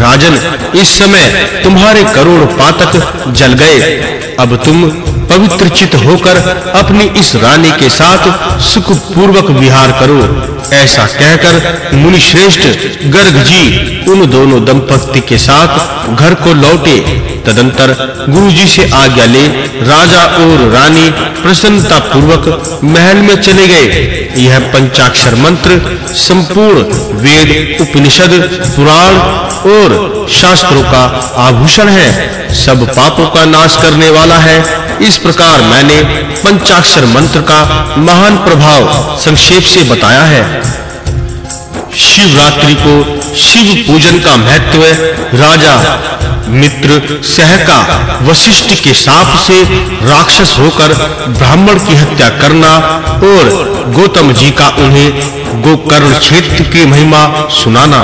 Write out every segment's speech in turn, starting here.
राजन, इस समय तुम्हारे करोड़ पातक जल गए। अब तुम पवित्र चित होकर अपनी इस रानी के साथ सुख पूर्वक विहार करो। ऐसा कहकर मुनि श्रेष्ठ गर्ग जी उन दोनों दंपति के साथ घर को लौटे। तदंतर गुरु जी से आज्ञा ले राजा और रानी प्रसन्नता पूर्वक महल में चले गए। यह पंचाक्षर मंत्र, संपूर्ण वेद, उपनिषद, पुराण और शास्त्रों का आभूषण है। सब पापों का नाश करने वाला है। इस प्रकार मैंने पंचाक्षर मंत्र का महान प्रभाव संक्षेप से बताया है। शिवरात्रि को शिव पूजन का महत्व राजा मित्र सहका वशिष्ठ के साप से राक्षस होकर ब्राह्मण की हत्या करना और गौतम जी का उन्हें गोकर्ण क्षेत्र की महिमा सुनाना।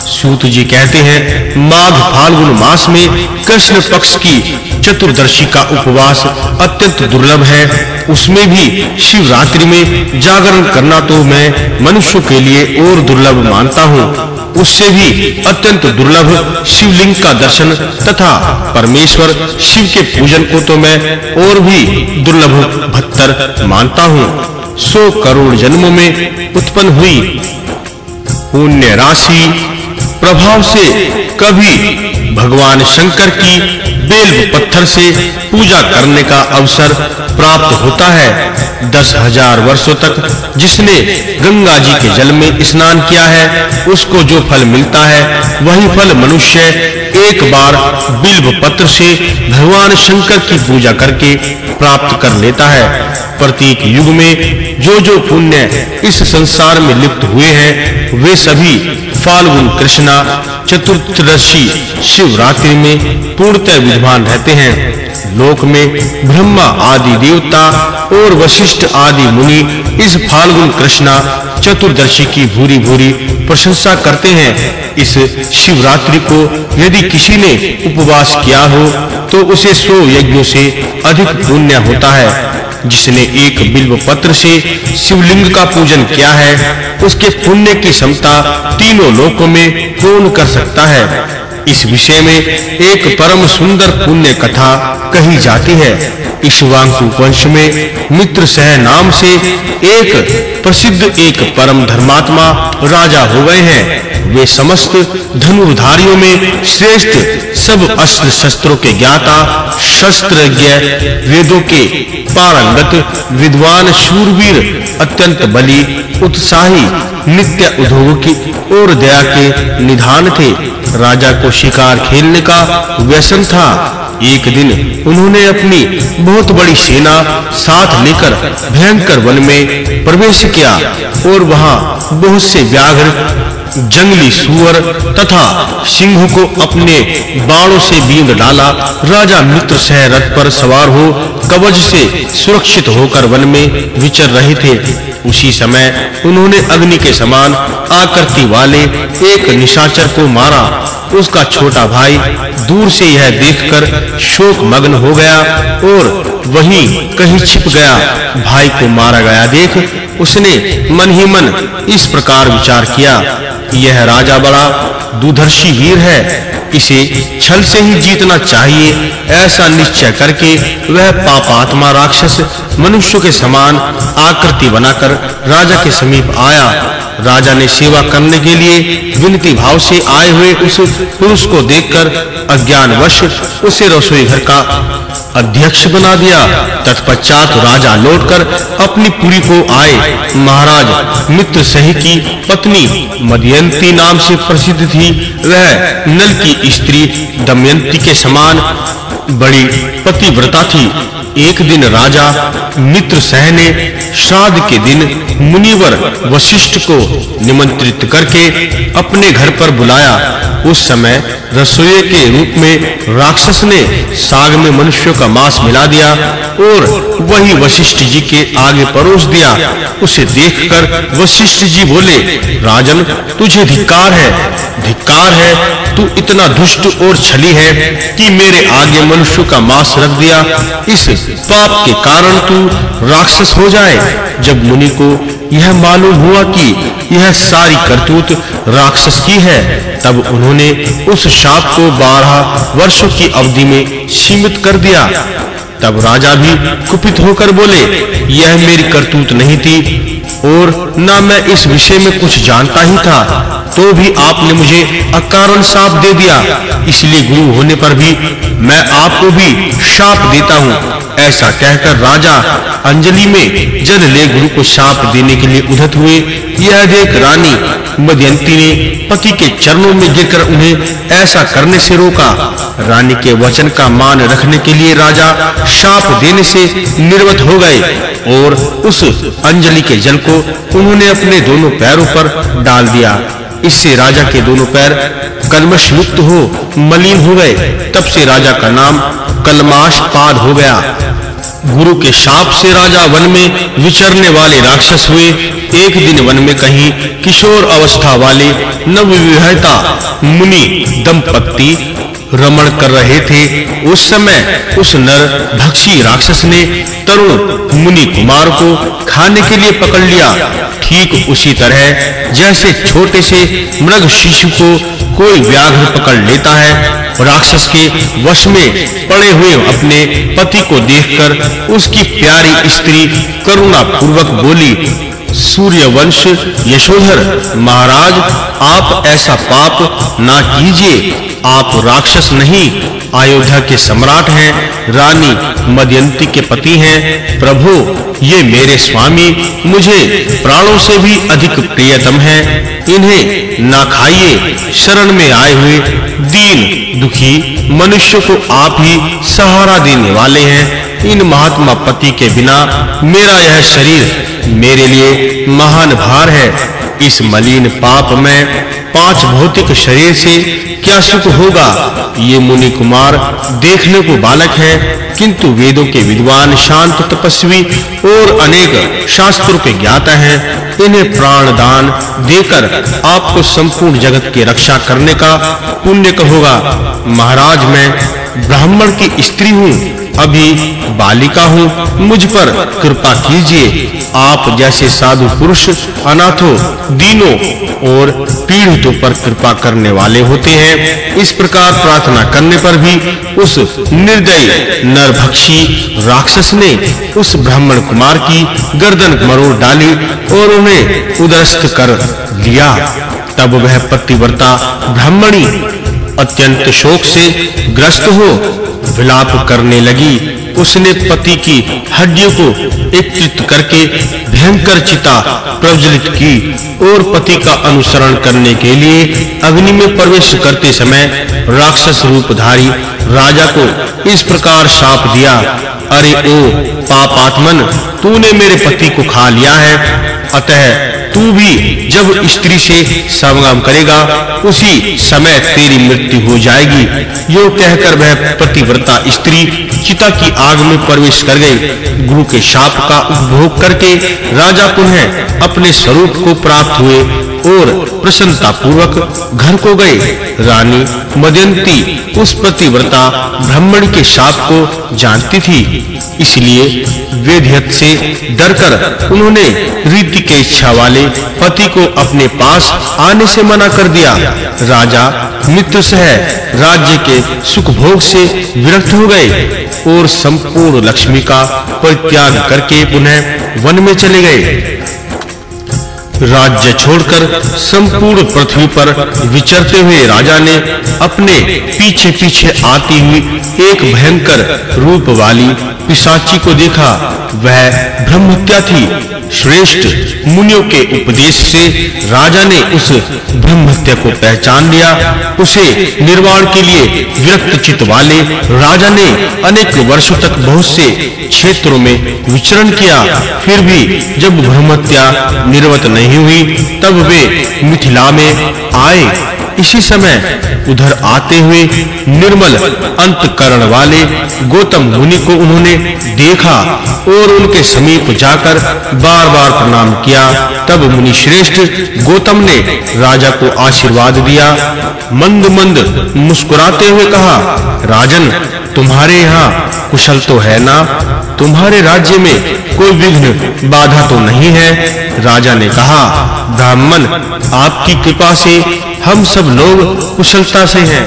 सूत जी कहते हैं, माघ फाल्गुन मास में कृष्ण पक्ष की चतुर्दशी का उपवास अत्यंत दुर्लभ है। उसमें भी शिवरात्रि में जागरण करना तो मैं मनुष्यों के लिए और दुर्लभ मानता हूँ। उससे भी अत्यंत दुर्लभ शिवलिंग का दर्शन तथा परमेश्वर शिव के पूजन को तो मैं और भी दुर्लभ भत्तर मानता हूँ। सौ करोड़ जन्मों में उत्पन्न हुई पुण्य राशि प्रभाव से कभी भगवान शंकर की बेल पत्थर से पूजा करने का अवसर प्राप्त होता है। दस हज़ार वर्षों तक जिसने गंगा जी के जल में स्नान किया है, उसको जो फल मिलता है, वही फल मनुष्य एक बार बिल्व पत्र से भगवान शंकर की पूजा करके प्राप्त कर लेता है। प्रत्येक युग में जो जो पुण्य इस संसार में लिप्त हुए हैं, वे सभी फाल्गुन कृष्णा चतुर्थदशी शिवरात्रि में पूर्णतः विद्वान रहते हैं। लोक में ब्रह्मा आदि देवता और वशिष्ठ आदि मुनि इस फाल्गुन कृष्णा चतुर्दशी की भूरी भूरी प्रशंसा करते हैं। इस शिवरात्रि को यदि किसी ने उपवास किया हो तो उसे सौ यज्ञों से अधिक पुण्य होता है। जिसने एक बिल्व पत्र से शिवलिंग का पूजन किया है, उसके पुण्य की क्षमता तीनों लोकों में कौन कर सकता है। इस विषय में एक परम सुंदर पुण्य कथा कही जाती है। इक्ष्वाकु वंश में मित्र सह नाम से एक प्रसिद्ध एक परम धर्मात्मा राजा हो गए हैं। वे समस्त धनुर्धारियों में श्रेष्ठ सब अस्त्र शस्त्रों के ज्ञाता, शस्त्रज्ञ, वेदों के पारंगत, विद्वान, शूरवीर, अत्यंत बली, उत्साही, नित्य उद्योग की और दया के निधान थे। राजा को शिकार खेलने का व्यसन था। एक दिन उन्होंने अपनी बहुत बड़ी सेना साथ लेकर भयंकर वन में प्रवेश किया और वहाँ बहुत से व्याघ्र, जंगली सुअर तथा सिंह को अपने बाणों से बींद डाला। राजा मित्र सह रथ पर सवार हो कवच से सुरक्षित होकर वन में विचर रहे थे। उसी समय उन्होंने अग्नि के समान आकृति वाले एक निशाचर को मारा उसका छोटा भाई दूर से यह देखकर शोक मग्न हो गया और वहीं कहीं छिप गया। भाई को मारा गया। देख, उसने मन ही मन इस प्रकार विचार किया। यह राजा बड़ा दुधर्षी वीर है। इसे छल से ही जीतना चाहिए, ऐसा निश्चय करके वह पापात्मा राक्षस मनुष्य के समान आकृति बनाकर राजा के समीप आया। राजा ने सेवा करने के लिए विनती भाव से आए हुए उस पुरुष को देखकर अज्ञानवश उसे रसोई घर का अध्यक्ष बना दिया। तत्पश्चात राजा लौटकर अपनी पुरी को आए। महाराज, मित्र सही की पत्नी मदयंती नाम से प्रसिद्ध थी। वह नल की स्त्री दमयंती के समान बड़ी पतिव्रता थी। एक दिन राजा मित्र ने श्राद्ध के दिन मुनिवर वशिष्ठ को निमंत्रित करके अपने घर पर बुलाया। उस समय रसोई के रूप में राक्षस ने साग में मनुष्यों का मांस मिला दिया और वही वशिष्ठ जी के आगे परोस दिया। उसे देखकर वशिष्ठ जी बोले, राजन, तुझे धिक्कार है। धिक्कार है, तू इतना दुष्ट और छली है कि मेरे आगे मनुष्य का मांस रख दिया। इस पाप के कारण तू राक्षस हो जाए। जब मुनि को यह मालूम हुआ कि यह सारी करतूत राक्षस की है। तब उन्होंने उस शाप को 12 वर्षों की अवधि में सीमित कर दिया। तब राजा भी कुपित होकर बोले, यह मेरी करतूत नहीं थी और ना मैं इस विषय में कुछ जानता ही था। तो भी आपने मुझे अकारण शाप दे दिया। इसलिए गुरु होने पर भी मैं आपको भी शाप देता हूँ। ऐसा कहकर राजा अंजलि में जल ले गुरु को शाप देने के लिए उधत हुए। यह देख रानी मदयंती ने पति के चरणों में गिरकर उन्हें ऐसा करने से रोका। रानी के वचन का मान रखने के लिए राजा शाप देने से निर्वत हो गए और उस अंजलि के जल को उन्होंने अपने दोनों पैरों पर डाल दिया। इससे राजा के दोनों पैर कलमश मुक्त हो, मलिन हो गए। तब से राजा का नाम कलमाश पाद हो गया। गुरु के शाप से राजा वन में विचरने वाले राक्षस हुए। एक दिन वन में कहीं किशोर अवस्था वाले नवविवाहिता मुनि दंपत्ति रमण कर रहे थे। उस समय उस नर भक्षी राक्षस ने तरुण मुनि कुमार को खाने के लिए पकड़ लिया। ठीक उसी तरह जैसे छोटे से मृग शिशु को कोई व्याघ्र पकड़ लेता है राक्षस के वश में पड़े हुए अपने पति को देखकर उसकी प्यारी स्त्री करुणा पूर्वक बोली सूर्यवंश यशोधर, महाराज, आप ऐसा पाप ना कीजिए। आप राक्षस नहीं, अयोध्या के सम्राट हैं, रानी मदयंती के पति हैं। प्रभु, ये मेरे स्वामी, मुझे प्राणों से भी अधिक प्रियतम हैं। इन्हें ना खाइए, शरण में आए हुए दीन दुखी मनुष्य को आप ही सहारा देने वाले हैं। इन महात्मा पति के बिना मेरा यह शरीर मेरे लिए महान भार है। इस मलिन पाप में पाँच भौतिक शरीर से क्या सुख होगा? ये मुनि कुमार देखने को बालक है, किंतु वेदों के विद्वान शांत तपस्वी और अनेक शास्त्रों के ज्ञाता हैं। इन्हें प्राण दान देकर आपको संपूर्ण जगत की रक्षा करने का पुण्य होगा महाराज, मैं ब्राह्मण की स्त्री हूँ, अभी बालिका हूँ। मुझ पर कृपा कीजिए। आप जैसे साधु पुरुष अनाथों, दीनों और पीड़ितों पर कृपा करने वाले होते हैं। इस प्रकार प्रार्थना करने पर भी उस निर्दयी, नरभक्षी राक्षस ने उस ब्राह्मण कुमार की गर्दन मरोड़ डाली और उन्हें उदरस्त कर दिया। तब वह पतिव्रता ब्राह्मणी अत्यंत शोक से ग्रस्त हो विलाप करने लगी। उसने पति की हड्डियों को एकत्रित करके भयंकर चिता प्रज्वलित की और पति का अनुसरण करने के लिए अग्नि में प्रवेश करते समय राक्षस रूपधारी राजा को इस प्रकार शाप दिया, अरे ओ पापात्मन तूने मेरे पति को खा लिया है। अतः तू भी जब स्त्री से संगम करेगा, उसी समय तेरी मृत्यु हो जाएगी। यो कहकर वह पतिव्रता स्त्री चिता की आग में प्रवेश कर गई। गुरु के शाप का उपभोग करके राजा पुनः अपने स्वरूप को प्राप्त हुए और प्रसन्नता पूर्वक घर को गए। रानी मदयंती उस प्रतिव्रता ब्राह्मण के शाप को जानती थी। इसलिए वेद्यत से डरकर उन्होंने रीति के इच्छा वाले पति को अपने पास आने से मना कर दिया। राजा मित्र सह राज्य के सुख भोग से विरक्त हो गए। और संपूर्ण लक्ष्मी का परित्याग करके पुनः वन में चले गए। राज्य छोड़कर संपूर्ण पृथ्वी पर विचरते हुए राजा ने अपने पीछे-पीछे आती हुई एक भयंकर रूप वाली पिशाची को देखा। वह ब्रह्मत्या थी। श्रेष्ठ मुनियों के उपदेश से राजा ने उस ब्रह्मत्या को पहचान लिया। उसे निर्वाण के लिए विरक्त चित वाले राजा ने अनेक वर्षों तक बहुत से क्षेत्रों में विचरण किया। फिर भी जब ब्रह्मत्या निर्वत नहीं हुई, तब वे मिथिला में आए। इसी समय उधर आते हुए निर्मल अंतकरण वाले गौतम मुनि को उन्होंने देखा और उनके समीप जाकर बार-बार प्रणाम किया। तब मुनि श्रेष्ठ गौतम ने राजा को आशीर्वाद दिया। मंद-मंद मुस्कुराते हुए कहा, राजन, तुम्हारे यहाँ कुशल तो है ना? तुम्हारे राज्य में कोई विघ्न बाधा तो नहीं है? राजा ने कहा, ब्राह्मण, आपकी कृपा से हम सब लोग कुशलता से हैं।